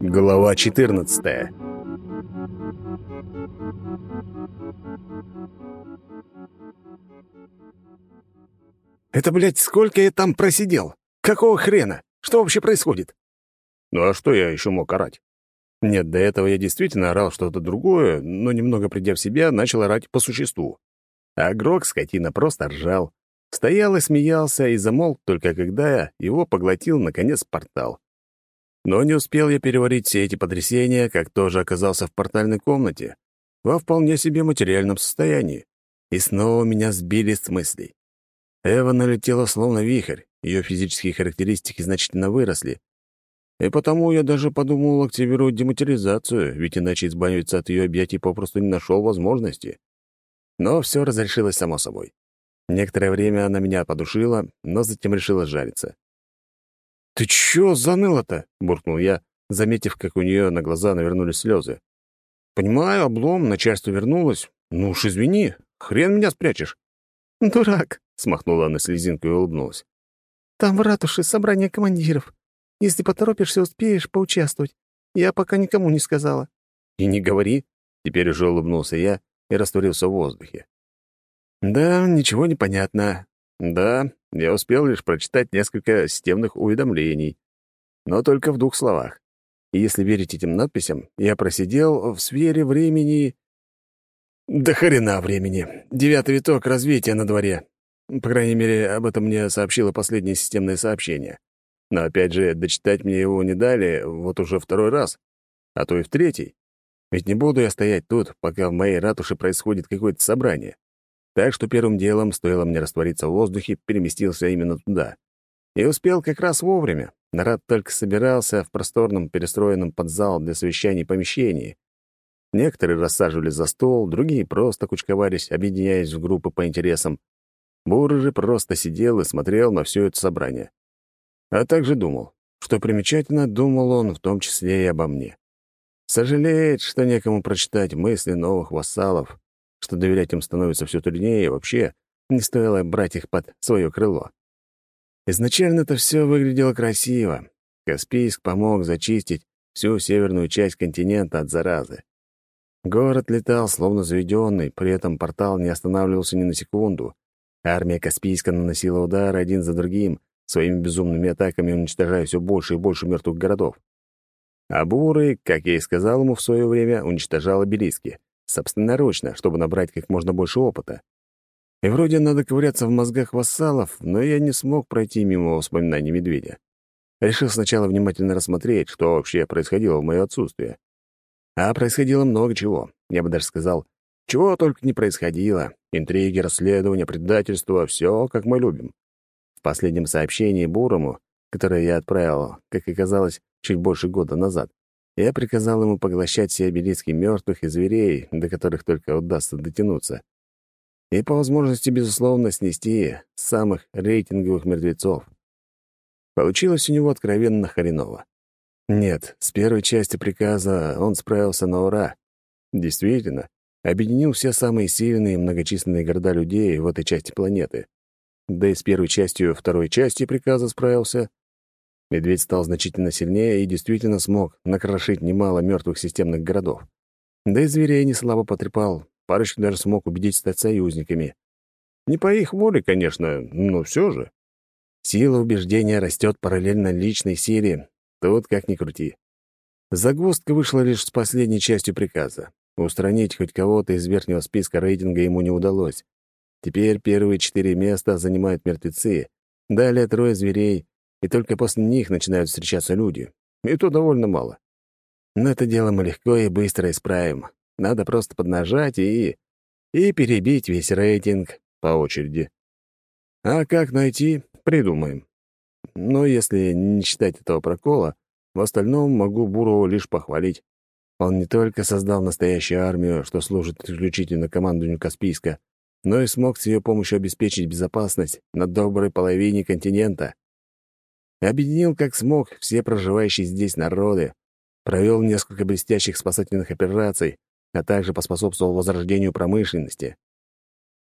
Глава 14 «Это, блядь, сколько я там просидел? Какого хрена? Что вообще происходит?» Ну а что я еще мог орать? Нет, до этого я действительно орал что-то другое, но немного придя в себя, начал орать по существу. А Грок, скотина, просто ржал. Стоял и смеялся, и замолк только когда его поглотил, наконец, портал. Но не успел я переварить все эти потрясения, как тоже оказался в портальной комнате, во вполне себе материальном состоянии. И снова меня сбили с мыслей. Эва налетела словно вихрь, ее физические характеристики значительно выросли. И потому я даже подумал активировать дематеризацию, ведь иначе избавиться от ее объятий попросту не нашел возможности. Но все разрешилось само собой. Некоторое время она меня подушила, но затем решила жариться. «Ты чё заныло-то?» — буркнул я, заметив, как у нее на глаза навернулись слезы. «Понимаю, облом, начальство вернулось. Ну уж извини, хрен меня спрячешь». «Дурак», смахнула она слезинкой и улыбнулась. «Там в ратуше собрание командиров. Если поторопишься, успеешь поучаствовать. Я пока никому не сказала». «И не говори», — теперь уже улыбнулся я и растворился в воздухе. «Да, ничего не понятно. Да, я успел лишь прочитать несколько системных уведомлений, но только в двух словах. И если верить этим надписям, я просидел в сфере времени... Да хрена времени. Девятый виток развития на дворе. По крайней мере, об этом мне сообщило последнее системное сообщение. Но опять же, дочитать мне его не дали вот уже второй раз, а то и в третий. Ведь не буду я стоять тут, пока в моей ратуше происходит какое-то собрание. Так что первым делом, стоило мне раствориться в воздухе, переместился именно туда. И успел как раз вовремя. Нарад только собирался в просторном перестроенном под зал для совещаний помещении. Некоторые рассаживались за стол, другие просто кучковались, объединяясь в группы по интересам. Буры же просто сидел и смотрел на все это собрание. А также думал. Что примечательно, думал он в том числе и обо мне. Сожалеет, что некому прочитать мысли новых вассалов, что доверять им становится все труднее, и вообще не стоило брать их под свое крыло. Изначально это все выглядело красиво. Каспийск помог зачистить всю северную часть континента от заразы. Город летал, словно заведенный, при этом портал не останавливался ни на секунду, Армия Каспийска наносила удары один за другим, своими безумными атаками уничтожая все больше и больше мертвых городов. А Буры, как я и сказал ему в свое время, уничтожал обелиски, собственноручно, чтобы набрать как можно больше опыта. И вроде надо ковыряться в мозгах вассалов, но я не смог пройти мимо воспоминаний медведя. Решил сначала внимательно рассмотреть, что вообще происходило в мое отсутствие. А происходило много чего, я бы даже сказал, чего только не происходило. Интриги, расследования, предательство — все, как мы любим. В последнем сообщении Бурому, которое я отправил, как оказалось, чуть больше года назад, я приказал ему поглощать все обелиски мертвых и зверей, до которых только удастся дотянуться. И по возможности, безусловно, снести самых рейтинговых мертвецов. Получилось у него откровенно хреново. Нет, с первой части приказа он справился на ура. Действительно, объединил все самые сильные и многочисленные города людей в этой части планеты. Да и с первой частью второй части приказа справился. Медведь стал значительно сильнее и действительно смог накрошить немало мертвых системных городов. Да и зверей не слабо потрепал, парочку даже смог убедить стать союзниками. Не по их воле, конечно, но все же. Сила убеждения растет параллельно личной силе, тут как ни крути. Загвоздка вышла лишь с последней частью приказа. Устранить хоть кого-то из верхнего списка рейтинга ему не удалось. Теперь первые четыре места занимают мертвецы, далее трое зверей, и только после них начинают встречаться люди. И то довольно мало. Но это дело мы легко и быстро исправим. Надо просто поднажать и... и перебить весь рейтинг по очереди. А как найти, придумаем. Но если не считать этого прокола, в остальном могу Бурова лишь похвалить. Он не только создал настоящую армию, что служит исключительно командованию Каспийска, но и смог с ее помощью обеспечить безопасность на доброй половине континента. Объединил как смог все проживающие здесь народы, провел несколько блестящих спасательных операций, а также поспособствовал возрождению промышленности.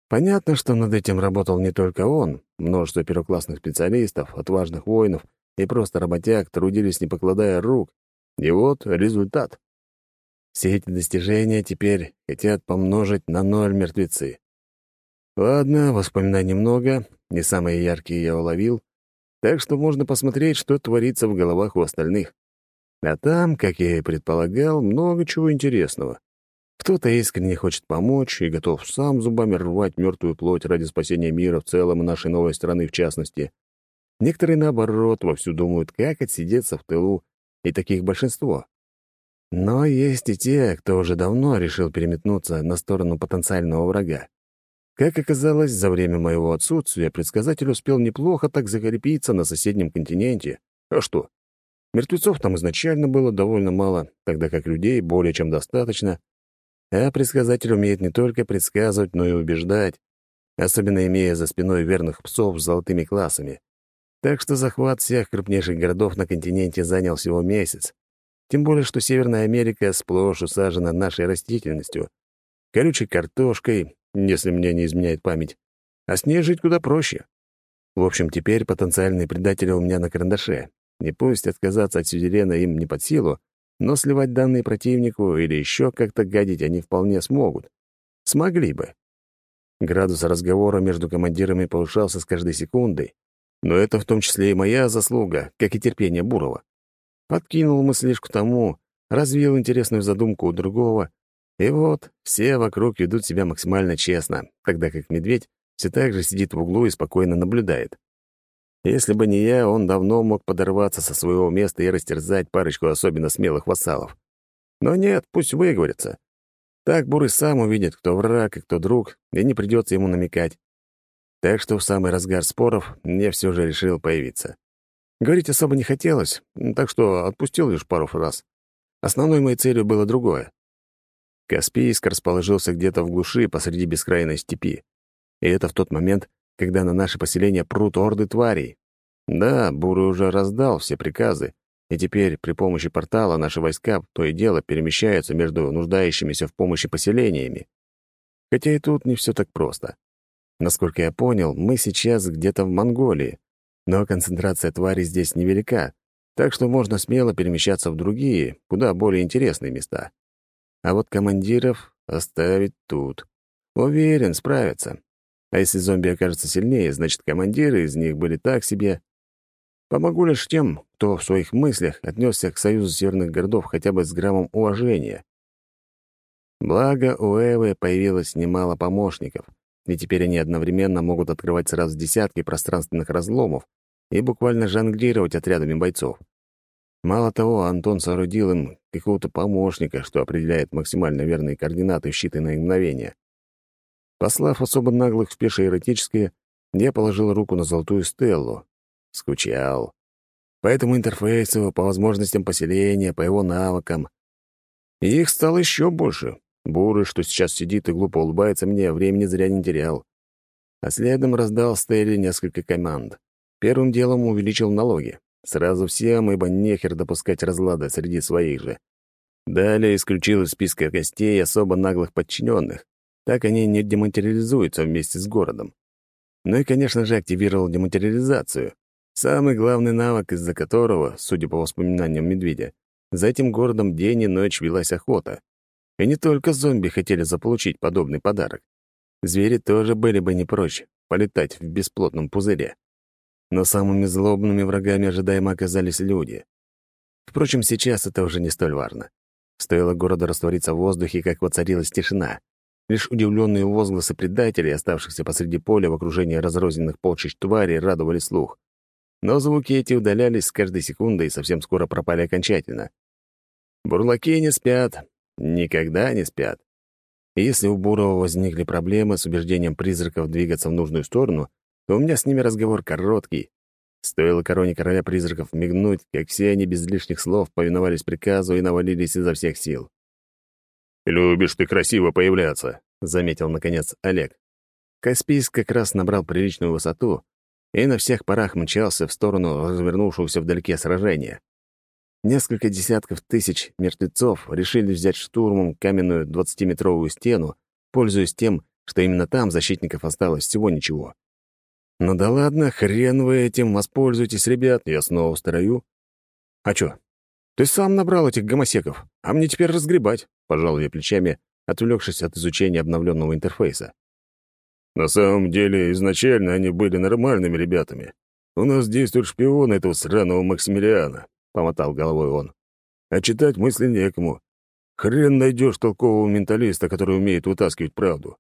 Понятно, что над этим работал не только он, множество первоклассных специалистов, отважных воинов и просто работяг трудились, не покладая рук. И вот результат. Все эти достижения теперь хотят помножить на ноль мертвецы. Ладно, воспоминаний много, не самые яркие я уловил, так что можно посмотреть, что творится в головах у остальных. А там, как я и предполагал, много чего интересного. Кто-то искренне хочет помочь и готов сам зубами рвать мертвую плоть ради спасения мира в целом и нашей новой страны в частности. Некоторые, наоборот, вовсю думают, как отсидеться в тылу, и таких большинство. Но есть и те, кто уже давно решил переметнуться на сторону потенциального врага. Как оказалось, за время моего отсутствия предсказатель успел неплохо так закрепиться на соседнем континенте. А что? Мертвецов там изначально было довольно мало, тогда как людей более чем достаточно. А предсказатель умеет не только предсказывать, но и убеждать, особенно имея за спиной верных псов с золотыми классами. Так что захват всех крупнейших городов на континенте занял всего месяц. Тем более, что Северная Америка сплошь усажена нашей растительностью, колючей картошкой, если мне не изменяет память. А с ней жить куда проще. В общем, теперь потенциальные предатели у меня на карандаше. И пусть отказаться от сюзерена им не под силу, но сливать данные противнику или еще как-то гадить они вполне смогут. Смогли бы. Градус разговора между командирами повышался с каждой секундой, но это в том числе и моя заслуга, как и терпение Бурова. Подкинул мыслишку тому, развил интересную задумку у другого, и вот все вокруг ведут себя максимально честно, тогда как медведь все так же сидит в углу и спокойно наблюдает. Если бы не я, он давно мог подорваться со своего места и растерзать парочку особенно смелых вассалов. Но нет, пусть выговорится. Так Бурый сам увидит, кто враг и кто друг, и не придется ему намекать. Так что в самый разгар споров мне все же решил появиться. Говорить особо не хотелось, так что отпустил лишь пару фраз. Основной моей целью было другое. Каспийск расположился где-то в глуши посреди бескрайной степи. И это в тот момент, когда на наше поселение прут орды тварей. Да, Бурый уже раздал все приказы, и теперь при помощи портала наши войска то и дело перемещаются между нуждающимися в помощи поселениями. Хотя и тут не все так просто. Насколько я понял, мы сейчас где-то в Монголии, но концентрация тварей здесь невелика, так что можно смело перемещаться в другие, куда более интересные места. А вот командиров оставить тут. Уверен, справятся. А если зомби окажется сильнее, значит, командиры из них были так себе. Помогу лишь тем, кто в своих мыслях отнесся к союзу северных городов хотя бы с граммом уважения. Благо, у Эвы появилось немало помощников, и теперь они одновременно могут открывать сразу десятки пространственных разломов и буквально жонглировать отрядами бойцов. Мало того, Антон соорудил им какого-то помощника, что определяет максимально верные координаты в считанные мгновения. Послав особо наглых в пешее эротическое, я положил руку на золотую стеллу. Скучал. По этому интерфейсу, по возможностям поселения, по его навыкам. И их стало еще больше. Бурый, что сейчас сидит и глупо улыбается мне, времени зря не терял. А следом раздал Стелле несколько команд. Первым делом увеличил налоги. Сразу всем, ибо нехер допускать разлада среди своих же. Далее исключил из списка гостей особо наглых подчиненных. Так они не дематериализуются вместе с городом. Ну и, конечно же, активировал дематериализацию. Самый главный навык, из-за которого, судя по воспоминаниям медведя, за этим городом день и ночь велась охота. И не только зомби хотели заполучить подобный подарок. Звери тоже были бы не прочь полетать в бесплотном пузыре но самыми злобными врагами ожидаемо оказались люди. Впрочем, сейчас это уже не столь важно. Стоило городу раствориться в воздухе, как воцарилась тишина. Лишь удивленные возгласы предателей, оставшихся посреди поля в окружении разрозненных полчищ тварей, радовали слух. Но звуки эти удалялись с каждой секундой и совсем скоро пропали окончательно. Бурлаки не спят, никогда не спят. И если у Бурова возникли проблемы с убеждением призраков двигаться в нужную сторону, то у меня с ними разговор короткий. Стоило короне короля призраков мигнуть, как все они без лишних слов повиновались приказу и навалились изо всех сил. «Любишь ты красиво появляться», — заметил, наконец, Олег. Каспийск как раз набрал приличную высоту и на всех парах мчался в сторону развернувшегося вдалеке сражения. Несколько десятков тысяч мертвецов решили взять штурмом каменную двадцатиметровую стену, пользуясь тем, что именно там защитников осталось всего ничего. Ну да ладно, хрен вы этим, воспользуйтесь, ребят, я снова строю. А чё? Ты сам набрал этих гомосеков, а мне теперь разгребать, пожал я плечами, отвлекшись от изучения обновленного интерфейса. На самом деле, изначально они были нормальными ребятами. У нас действует шпион этого сраного Максимилиана, помотал головой он. А читать мысли некому. Хрен найдешь толкового менталиста, который умеет вытаскивать правду.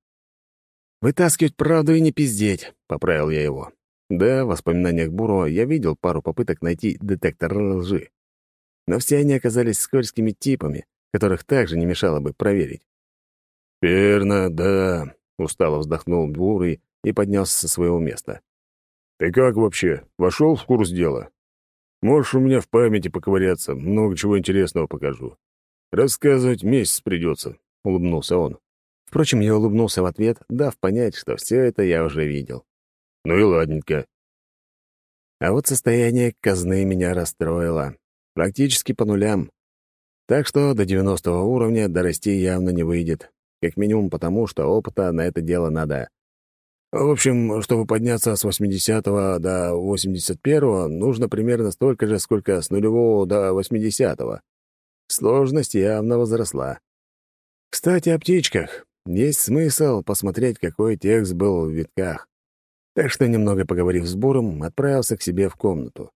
«Вытаскивать правду и не пиздеть», — поправил я его. Да, в воспоминаниях Бурова я видел пару попыток найти детектор лжи. Но все они оказались скользкими типами, которых также не мешало бы проверить. «Верно, да», — устало вздохнул Бурый и поднялся со своего места. «Ты как вообще? Вошел в курс дела? Можешь у меня в памяти поковыряться, много чего интересного покажу. Рассказывать месяц придется», — улыбнулся он. Впрочем, я улыбнулся в ответ, дав понять, что все это я уже видел. «Ну и ладненько». А вот состояние казны меня расстроило. Практически по нулям. Так что до 90 уровня дорасти явно не выйдет. Как минимум потому, что опыта на это дело надо. В общем, чтобы подняться с 80 до 81 нужно примерно столько же, сколько с нулевого до 80 -го. Сложность явно возросла. Кстати, о птичках. Есть смысл посмотреть, какой текст был в витках. Так что, немного поговорив с Буром, отправился к себе в комнату.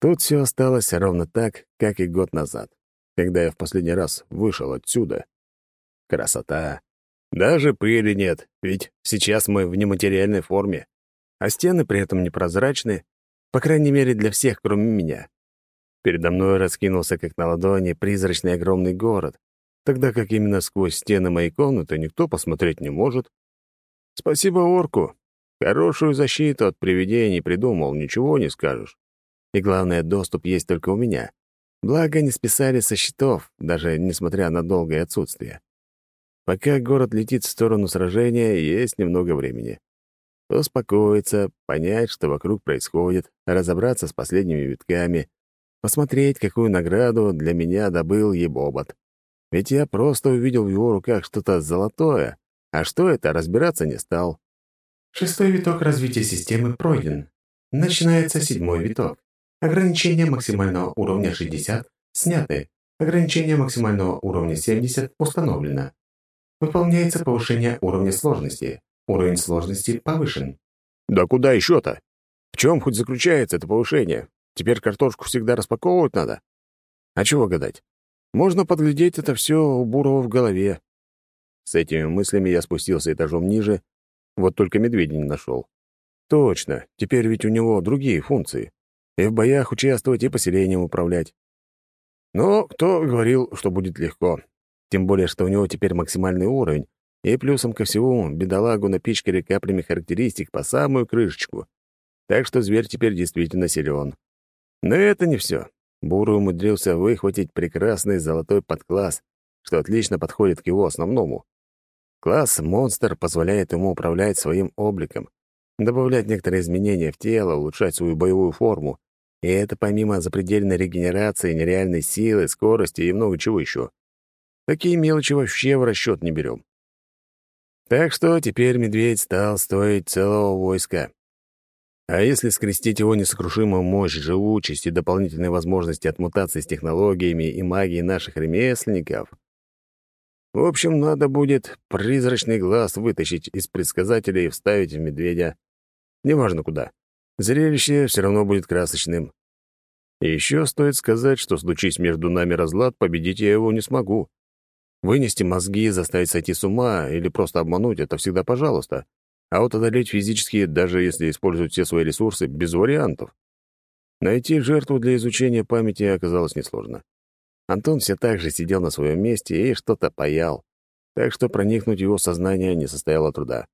Тут все осталось ровно так, как и год назад, когда я в последний раз вышел отсюда. Красота. Даже пыли нет, ведь сейчас мы в нематериальной форме. А стены при этом непрозрачны, по крайней мере, для всех, кроме меня. Передо мной раскинулся, как на ладони, призрачный огромный город, тогда как именно сквозь стены моей комнаты никто посмотреть не может. Спасибо орку. Хорошую защиту от привидений придумал, ничего не скажешь. И главное, доступ есть только у меня. Благо, не списали со счетов, даже несмотря на долгое отсутствие. Пока город летит в сторону сражения, есть немного времени. Успокоиться, понять, что вокруг происходит, разобраться с последними витками, посмотреть, какую награду для меня добыл Ебобот. Ведь я просто увидел в его руках что-то золотое, а что это, разбираться не стал. Шестой виток развития системы пройден. Начинается седьмой виток. Ограничение максимального уровня 60 сняты. Ограничение максимального уровня 70 установлено. Выполняется повышение уровня сложности. Уровень сложности повышен. Да куда еще-то? В чем хоть заключается это повышение? Теперь картошку всегда распаковывать надо? А чего гадать? Можно подглядеть это все у Бурова в голове. С этими мыслями я спустился этажом ниже, вот только медведя не нашел. Точно, теперь ведь у него другие функции. И в боях участвовать, и поселением управлять. Но кто говорил, что будет легко? Тем более, что у него теперь максимальный уровень, и плюсом ко всему бедолагу напичкали каплями характеристик по самую крышечку. Так что зверь теперь действительно силен. Но это не все. Буру умудрился выхватить прекрасный золотой подкласс, что отлично подходит к его основному. Класс «Монстр» позволяет ему управлять своим обликом, добавлять некоторые изменения в тело, улучшать свою боевую форму. И это помимо запредельной регенерации, нереальной силы, скорости и много чего еще. Такие мелочи вообще в расчет не берем. Так что теперь медведь стал стоить целого войска. А если скрестить его несокрушимую мощь, живучесть и дополнительные возможности от мутаций с технологиями и магией наших ремесленников... В общем, надо будет призрачный глаз вытащить из предсказателей и вставить в медведя. Неважно куда. Зрелище все равно будет красочным. И еще стоит сказать, что случись между нами разлад, победить я его не смогу. Вынести мозги, заставить сойти с ума или просто обмануть — это всегда пожалуйста. А вот одолеть физически, даже если использовать все свои ресурсы, без вариантов. Найти жертву для изучения памяти оказалось несложно. Антон все так же сидел на своем месте и что-то паял, так что проникнуть в его сознание не состояло труда.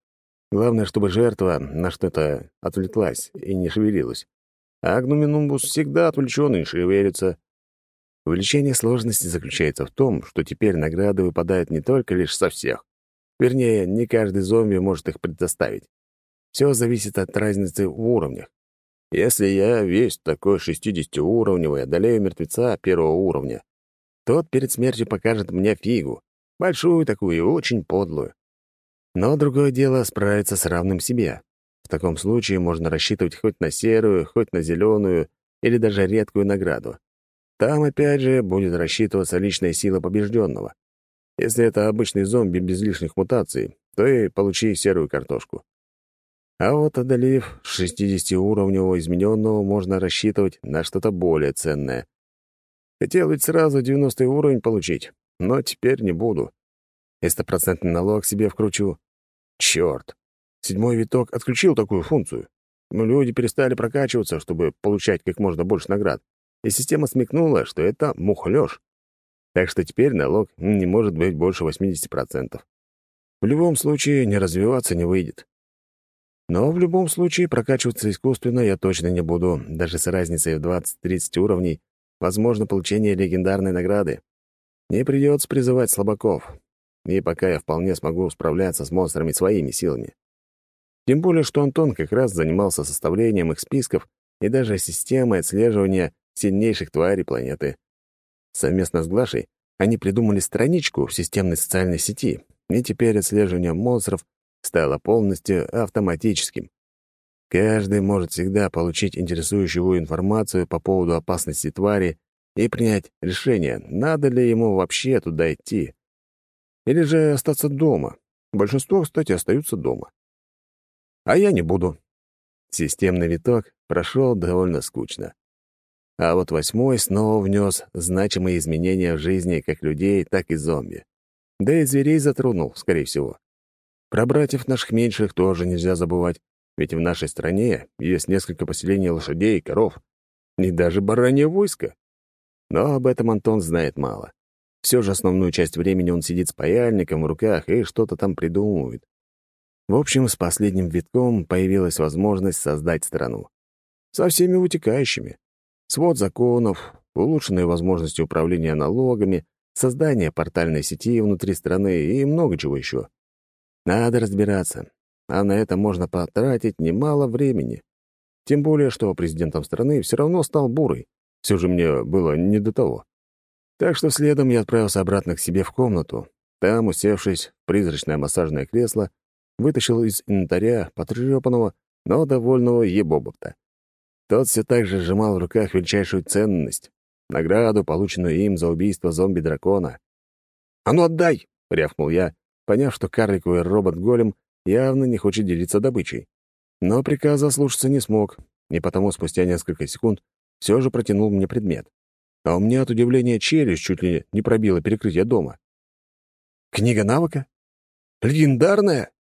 Главное, чтобы жертва на что-то отвлеклась и не шевелилась. А Агнуминумбус всегда отвлечен и шевелится. Увеличение сложности заключается в том, что теперь награды выпадают не только лишь со всех, Вернее, не каждый зомби может их предоставить. Все зависит от разницы в уровнях. Если я весь такой 60-уровневый одолею мертвеца первого уровня, тот перед смертью покажет мне фигу, большую такую и очень подлую. Но другое дело справиться с равным себе. В таком случае можно рассчитывать хоть на серую, хоть на зеленую или даже редкую награду. Там, опять же, будет рассчитываться личная сила побежденного. Если это обычный зомби без лишних мутаций, то и получи серую картошку. А вот одолев 60-уровневого измененного, можно рассчитывать на что-то более ценное. Хотел ведь сразу 90 уровень получить, но теперь не буду. И стопроцентный налог себе вкручу. Черт! Седьмой виток отключил такую функцию. Но люди перестали прокачиваться, чтобы получать как можно больше наград. И система смекнула, что это мухлёж. Так что теперь налог не может быть больше 80%. В любом случае, не развиваться не выйдет. Но в любом случае прокачиваться искусственно я точно не буду, даже с разницей в 20-30 уровней, возможно получение легендарной награды. Не придется призывать слабаков. И пока я вполне смогу справляться с монстрами своими силами. Тем более, что Антон как раз занимался составлением их списков и даже системой отслеживания сильнейших тварей планеты. Совместно с Глашей они придумали страничку в системной социальной сети, и теперь отслеживание монстров стало полностью автоматическим. Каждый может всегда получить интересующую его информацию по поводу опасности твари и принять решение, надо ли ему вообще туда идти. Или же остаться дома. Большинство, кстати, остаются дома. А я не буду. Системный виток прошел довольно скучно. А вот восьмой снова внес значимые изменения в жизни как людей, так и зомби. Да и зверей затронул, скорее всего. Про братьев наших меньших тоже нельзя забывать, ведь в нашей стране есть несколько поселений лошадей и коров, и даже баранье войско. Но об этом Антон знает мало. Все же основную часть времени он сидит с паяльником в руках и что-то там придумывает. В общем, с последним витком появилась возможность создать страну. Со всеми вытекающими. Свод законов, улучшенные возможности управления налогами, создание портальной сети внутри страны и много чего еще. Надо разбираться. А на это можно потратить немало времени. Тем более, что президентом страны все равно стал Бурой. Все же мне было не до того. Так что следом я отправился обратно к себе в комнату. Там, усевшись в призрачное массажное кресло, вытащил из инвентаря потрепанного, но довольного ебобопта. Тот все так же сжимал в руках величайшую ценность — награду, полученную им за убийство зомби-дракона. «А ну отдай!» — рявкнул я, поняв, что карликовый робот-голем явно не хочет делиться добычей. Но приказа слушаться не смог, и потому спустя несколько секунд все же протянул мне предмет. А у меня от удивления челюсть чуть ли не пробила перекрытие дома. «Книга навыка? Легендарная?»